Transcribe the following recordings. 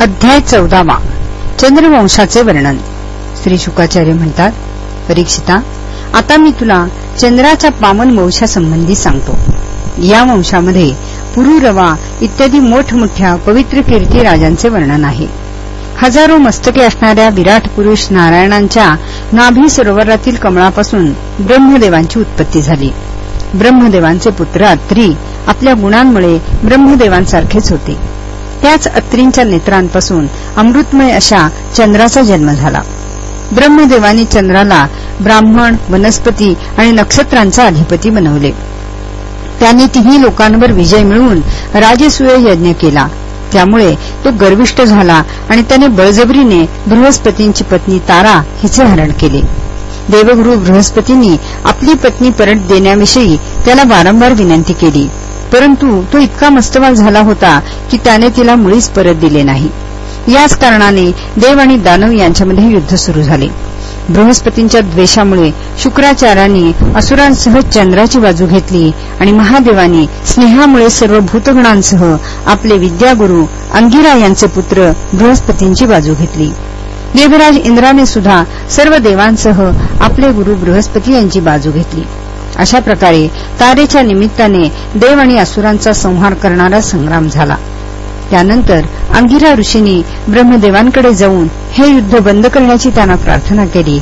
अध्याय चौदावा. चंद्रवंशाचे वर्णन. श्री शुकाचार्य म्हणतात परीक्षिता आता मी तुला चंद्राच्या पामन वंशासंबंधी सांगतो. या वंशामध्ये पुरुरवा इत्यादी मोठमोठ्या पवित्र कीर्ती राजांचे वर्णन आहे. हजारो मस्तके असणाऱ्या विराट पुरुष नारायणांच्या नाभी सरोवरातील कमळापासून ब्रह्मदेवांची उत्पत्ती झाली. ब्रह्मदेवांचे पुत्र अत्री आपल्या गुणांमुळे ब्रह्मदेवांसारखेच होते. त्याच अत्रींच्या नेत्रांपासून अमृतमय अशा चंद्राचा जन्म झाला. ब्रह्मदेवानी चंद्राला ब्राह्मण वनस्पती आणि नक्षत्रांचा अधिपती बनवले. त्यांनी तिन्ही लोकांवर विजय मिळवून राजसूय यज्ञ केला. त्यामुळे तो गर्विष्ट झाला आणि त्याने बळजबरीने बृहस्पतींची पत्नी तारा हिचे हरण केले. देवगुरु बृहस्पतींनी आपली पत्नी परत देण्याविषयी त्याला वारंवार विनंती केली. परंतु तो इतका मस्तवाल झाला होता की त्याने तिला मुळीच परत दिले नाही. याच कारणाने देव आणि दानव यांच्यामध्ये युद्ध सुरू झाले. बृहस्पतींच्या द्वेषामुळे शुक्राचार्यांनी असुरांसह चंद्राची बाजू घेतली आणि महादेवानी स्नेहामुळे सर्व भूतगणांसह आपले विद्यागुरु अंगिरा यांचे पुत्र बृहस्पतींची बाजू घेतली. देवराज इंद्राने सुद्धा सर्व देवांसह आपले गुरु बृहस्पती यांची बाजू घेतली. अशा प्रकारे तारेच्या निमित्ताने देव आणि असुरांचा संहार करणारा संग्राम झाला. त्यानंतर अंगिरा ऋषींनी ब्रह्मदेवांकडे जाऊन हे युद्ध बंद करण्याची त्यांना प्रार्थना केली.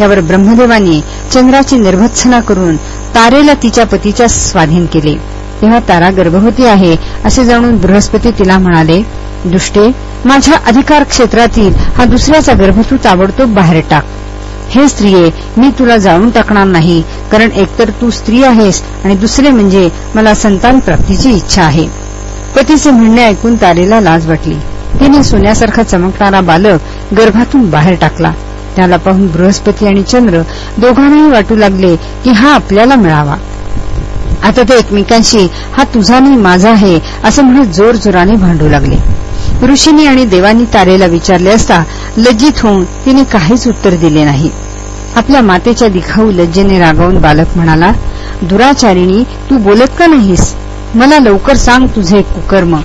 यावर ब्रह्मदेवांनी चंद्राची निर्भत्सना करून तारेला तिच्या पतीच्या स्वाधीन केले. तेव्हा तारा गर्भवती आहे असे जाणून बृहस्पती तिला म्हणाले दुष्टे माझ्या अधिकार क्षेत्रातील हा दुसऱ्याचा गर्भ तू ताबडतोब बाहेर टाक. हे स्त्रिये मी तुला जाळून टाकणार नाही. कारण एकतर तू स्त्री आहेस आणि दुसरे म्हणजे मला संतान प्राप्तीची इच्छा आहे. पतीचे म्हणणे ऐकून तारेला लाज वाटली. तिने सोन्यासारखा चमकणारा बालक गर्भातून बाहेर टाकला. त्याला पाहून बृहस्पती आणि चंद्र दोघांनाही वाटू लागले की हा आपल्याला मिळावा. आता ते एकमेकांशी हा तुझा नाही माझा आहे असं म्हणत जोर जोराने भांडू लागले. ऋषींनी आणि देवांनी तारेला विचारले असता लज्जित होऊन तिने काहीच उत्तर दिले नाही. आपल्या मातेच्या दिखाऊ लज्जेने रागावून बालक म्हणाला दुराचारिणी तू बोलत का नाहीस? मला लवकर सांग तुझे कुकर्म.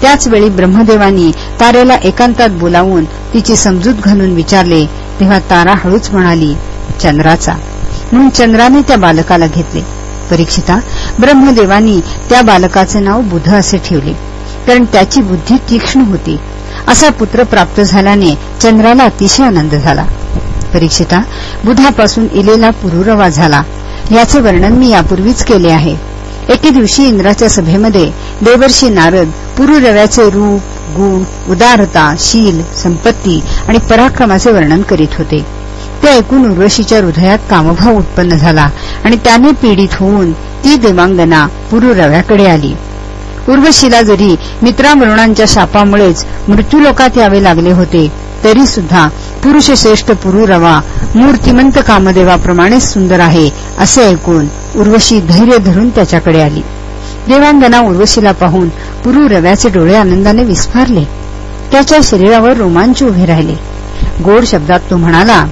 त्याचवेळी ब्रह्मदेवानी तारेला एकांतात बोलावून तिची समजूत घालून विचारले तेव्हा तारा हळूच म्हणाली चंद्राचा. म्हणून चंद्राने त्या बालकाला घेतले. परीक्षिता ब्रह्मदेवानी त्या बालकाचे नाव बुध असे ठेवले कारण त्याची बुद्धी तीक्ष्ण होती. असा पुत्र प्राप्त झाल्याने चंद्राला अतिशय आनंद झाला. परीक्षिता बुधापासून इलेला पुरुरवा झाला. याचे वर्णन मी यापूर्वीच केले आहे. एके दिवशी इंद्राच्या सभेमध्ये देवर्षी नारद पुरुरव्याचे रूप गुण उदारता शील संपत्ती आणि पराक्रमाचे वर्णन करीत होते. ते ऐकून उर्वशीच्या हृदयात कामभाव उत्पन्न झाला आणि त्याने पीडित होऊन ती देवांगना पुरुरव्याकडे आली. उर्वशीला जरी मित्रावरुणांच्या शापामुळेच मृत्यूलोकात यावे लागले होते तरी सुद्धा पुरुषश्रेष्ठ पुरुरवा मूर्तिमंत कामदेवाप्रमाणेच सुंदर आहे असे ऐकून उर्वशी धैर्य धरून त्याच्याकडे आली. देवांगना उर्वशीला पाहून पुरुरव्याचे डोळे आनंदाने विस्फारले. त्याच्या शरीरावर रोमांच उभे राहिले. गोड शब्दात तो म्हणाला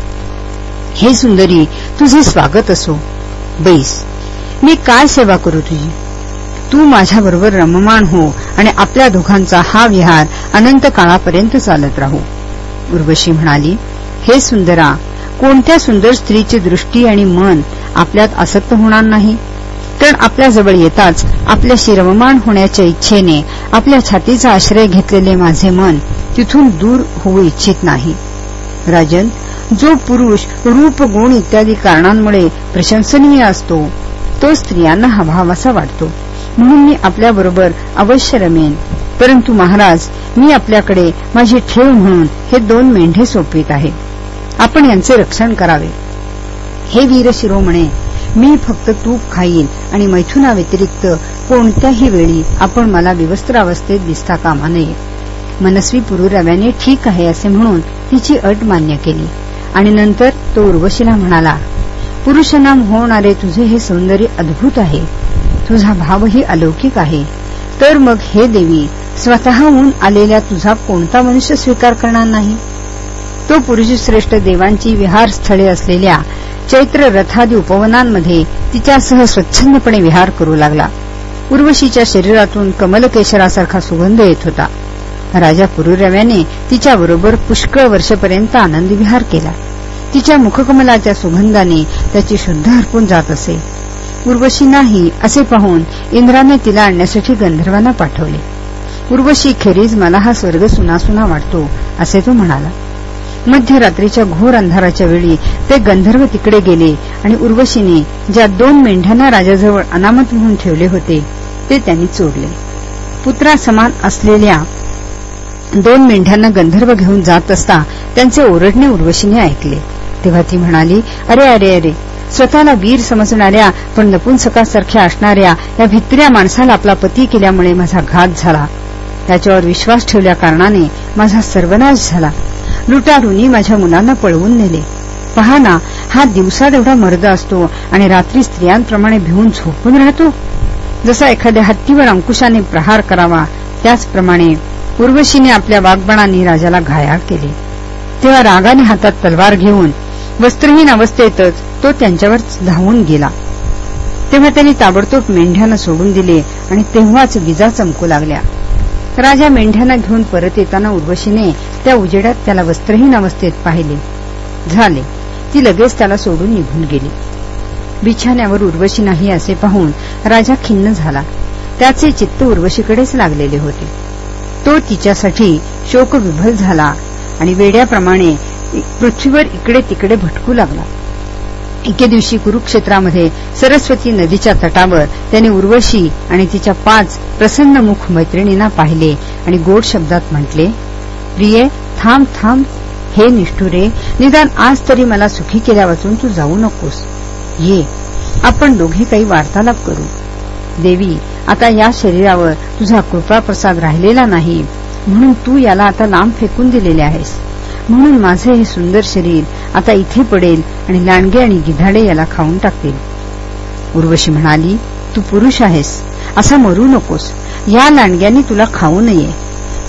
हे सुंदरी तुझे स्वागत असो. बैस मी काय सेवा करू तुझी? तू माझ्याबरोबर रममाण हो आणि आपल्या दोघांचा हा विहार अनंत काळापर्यंत चालत राहू. उर्वशी म्हणाली हे सुंदरा कोणत्या सुंदर स्त्रीची दृष्टी आणि मन आपल्यात आसक्त होणार नाही? कारण आपल्या जवळ येताच आपल्याशी रममाण होण्याच्या इच्छेने आपल्या छातीचा आश्रय घेतलेले माझे मन तिथून दूर होऊ इच्छित नाही. राजन जो पुरुष रूप गुण इत्यादी कारणांमुळे प्रशंसनीय असतो तो स्त्रियांना हवाहवासा वाटतो. म्हणून मी आपल्याबरोबर अवश्य रमेन. परंतु महाराज मी आपल्याकडे माझी ठेव म्हणून हे दोन मेंढे सोपवित आहे. आपण यांचे रक्षण करावे. हे वीर शिरोमणे मी फक्त तूप खाईन आणि मैथुनाव्यतिरिक्त कोणत्याही वेळी आपण मला विवस्त्रावस्थेत दिसता कामा नये. मनस्वी पुरुरव्याने ठीक आहे असे म्हणून तिची अट मान्य केली. आणि नंतर तो उर्वशीला म्हणाला पुरुषनाम होणारे तुझे हे सौंदर्य अद्भुत आहे. तुझा भावही अलौकिक आहे. तर मग हे देवी स्वतःहून आलेल्या तुझा कोणता मनुष्य स्वीकार करणार नाही? तो पुरुषी श्रेष्ठ देवांची विहारस्थळे असलेल्या चैत्र रथादी उपवनांमध्ये तिच्यासह स्वच्छंदपणे विहार करू लागला. उर्वशीच्या शरीरातून कमलकेशरासारखा सुगंध येत होता. राजा पुरुरव्याने तिच्याबरोबर पुष्कळ वर्षपर्यंत आनंदविहार केला. तिच्या मुखकमलाच्या सुगंधाने त्याची शुद्ध हरपून जात असे. उर्वशी नाही असे पाहून इंद्राने तिला आणण्यासाठी गंधर्वांना पाठवले. उर्वशी खेरीज मला हा स्वर्ग सुनासुना वाटतो असे तो म्हणाला. मध्यरात्रीच्या घोर अंधाराच्या वेळी ते गंधर्व तिकडे गेले आणि उर्वशीने ज्या दोन मेंढ्यांना राजाजवळ अनामत म्हणून ठेवले होते ते त्यांनी चोरले. पुत्रा समान असलेल्या दोन मेंढ्यांना गंधर्व घेऊन जात असता त्यांचे ओरडणे उर्वशीने ऐकले. तेव्हा ती म्हणाली अरे अरे अरे स्वतःला वीर समजणाऱ्या पण नपुंसकासारख्या असणाऱ्या या भित्र्या माणसाला आपला पती केल्यामुळे माझा घात झाला. त्याच्यावर विश्वास ठेवल्या कारणाने माझा सर्वनाश झाला. लुटारूनी माझ्या मुलांना पळवून नेले. पहा ना हा दिवसात एवढा मर्द असतो आणि रात्री स्त्रियांप्रमाणे भिवून झोपून राहतो? जसा एखाद्या हत्तीवर अंकुशाने प्रहार करावा त्याचप्रमाणे उर्वशीने आपल्या वागबणाने राजाला घायाळ केले. तेव्हा रागाने हातात तलवार घेऊन वस्त्रहीन अवस्थेतच तो त्यांच्यावर धावून गेला. तेव्हा त्यांनी ताबडतोब मेंढ्यानं सोडून दिले आणि तेव्हाच विजा चमकू लागल्या. राजा मेंढ्यांना घेऊन परत येताना उर्वशीने त्या उजेडात त्याला वस्त्रहीन अवस्थेत पाहिले. झाले. ती लगेच त्याला सोडून निघून गेली. बिछाण्यावर उर्वशी नाही असे पाहून राजा खिन्न झाला. त्याचे चित्त उर्वशीकडेच लागलेले होते. तो तिच्यासाठी शोकविभल झाला आणि वेड्याप्रमाणे पृथ्वीवर इकडे तिकडे भटकू लागला. एके दिवशी कुरुक्षेत्रामध्ये सरस्वती नदीच्या तटावर त्याने उर्वशी आणि तिच्या पाच प्रसन्नमुख मैत्रिणींना पाहिले आणि गोड शब्दात म्हटले प्रिये थांब थांब. हे निष्ठुरे निदान आज तरी मला सुखी केल्या वाचून तू जाऊ नकोस. ये आपण दोघे काही वार्तालाप करू. देवी आता या शरीरावर तुझा कृपाप्रसाद राहिलेला नाही. म्हणून तू याला आता लांब फेकून दिलेले आहेस. म्हणून माझे हे सुंदर शरीर आता इथे पडेल आणि लांडगे आणि गिधाडे याला खाऊन टाकतील उर्वशी म्हणाली तू पुरुष आहेस असा मरू नकोस. या लांडग्यांनी तुला खाऊ नये.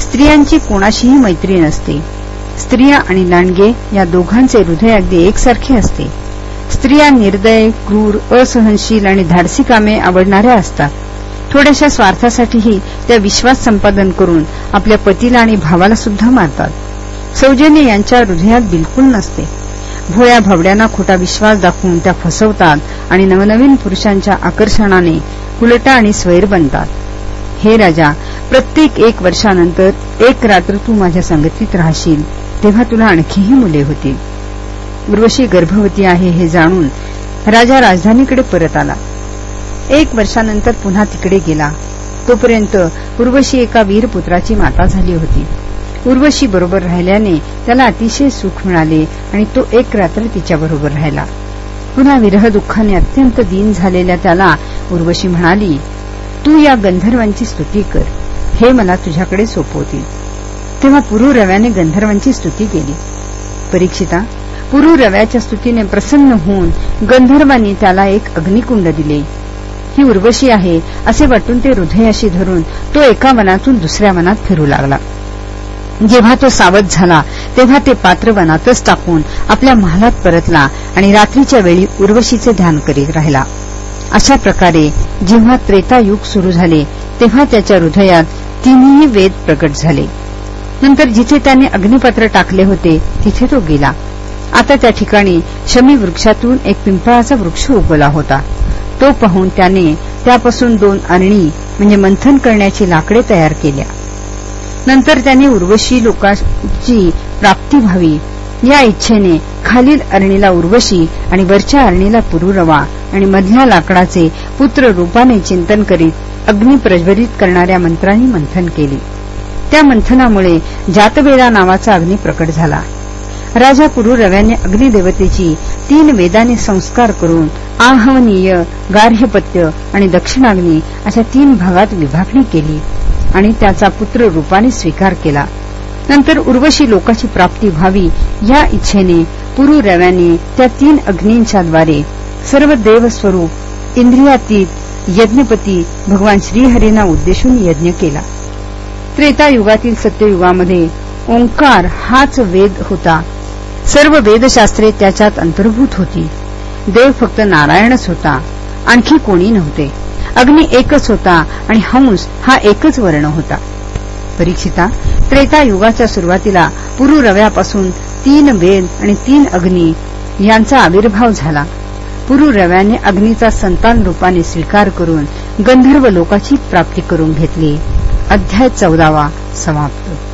स्त्रियांची कोणाशीही मैत्री नसते. स्त्रिया आणि लांडगे या दोघांचे हृदय अगदी एकसारखे असते. स्त्रिया निर्दय क्रूर असहनशील आणि धाडसी कामे आवडणाऱ्या असतात. थोड्याशा स्वार्थासाठीही त्या विश्वास संपादन करून आपल्या पतीला आणि भावाला सुद्धा मारतात. सौजन्य यांच्या हृदयात बिलकुल नसते. भोळ्या भावड्यांना खोटा विश्वास दाखवून त्या फसवतात आणि नवनवीन पुरुषांच्या आकर्षणाने कुलटा आणि स्वैर बनतात. हे राजा प्रत्येक एक वर्षानंतर एक रात्र तू माझ्या संगतीत राहशील तेव्हा तुला आणखीही मुले होतील. उर्वशी गर्भवती आहे हे जाणून राजा राजधानीकडे परत आला. एक वर्षानंतर पुन्हा तिकडे गेला. तोपर्यंत उर्वशी एका वीरपुत्राची माता झाली होती. उर्वशी बरोबर राहिल्याने त्याला अतिशय सुख मिळाले आणि तो एक रात्र तिच्याबरोबर राहिला. पुन्हा विरह दुःखाने अत्यंत दीन झालेल्या त्याला उर्वशी म्हणाली तू या गंधर्वांची स्तुती कर. हे मला तुझ्याकडे सोपवतील. तेव्हा पुरु रव्याने गंधर्वांची स्तुती केली. परीक्षिता पुरु रव्याच्या स्तुतीने प्रसन्न होऊन गंधर्वांनी त्याला एक अग्निकुंड दिले. ही उर्वशी आहे असे वाटून ते हृदयाशी धरून तो एका मनातून दुसऱ्या मनात फिरू लागला. जेव्हा तो सावध झाला तेव्हा ते पात्र वनातच टाकून आपल्या महालात परतला आणि रात्रीच्या वेळी उर्वशीचे ध्यान करीत राहिला. अशा प्रकारे जेव्हा त्रेतायुग सुरू झाले तेव्हा त्याच्या हृदयात तिन्ही वेद प्रकट झाले. नंतर जिथे त्याने अग्निपत्र टाकले होते तिथे तो गेला. आता त्या ठिकाणी शमी वृक्षातून एक पिंपळाचा वृक्ष उगवला होता. तो पाहून त्याने त्यापासून दोन अरणी म्हणजे मंथन करण्याची लाकडे तयार केल्या. नंतर त्याने उर्वशी लोकांची प्राप्ती व्हावी. या इच्छेने खालील अरणीला उर्वशी आणि वरच्या अरणीला पुरुरवा आणि मधल्या लाकडाचे पुत्र रूपाने चिंतन करीत अग्नी प्रज्वलित करणाऱ्या मंत्रांनी मंथन केले. त्या मंथनामुळे जातवेदा नावाचा अग्नी प्रकट झाला. राजा पुरुरव्याने अग्निदेवतेची तीन वेदाने संस्कार करून आहवनीय गार्हपत्य आणि दक्षिणाग्नी अशा तीन भागात विभागणी केली. आणि त्याचा पुत्र रूपाने स्वीकार केला. नंतर उर्वशी लोकाची प्राप्ती व्हावी या इच्छेने पुरुरव्याने त्या तीन अग्नींच्याद्वारे सर्व देवस्वरूप इंद्रियातीत यज्ञपती भगवान श्रीहरींना उद्देशून यज्ञ केला. त्रेतायुगातील सत्ययुगामध्ये ओंकार हाच वेद होता. सर्व वेदशास्त्रे त्याच्यात अंतर्भूत होती. देव फक्त नारायणच होता. आणखी कोणी नव्हते. अग्नी एकच होता आणि हंस हा एकच वर्ण होता. परीक्षिता त्रेता युगाच्या सुरुवातीला पुरुरव्यापासून तीन वेद आणि तीन अग्नी यांचा आविर्भाव झाला. पुरुरव्याने अग्नीचा संतान रूपाने स्वीकार करून गंधर्व लोकाची प्राप्ती करून घेतली. अध्याय चौदावा समाप्त.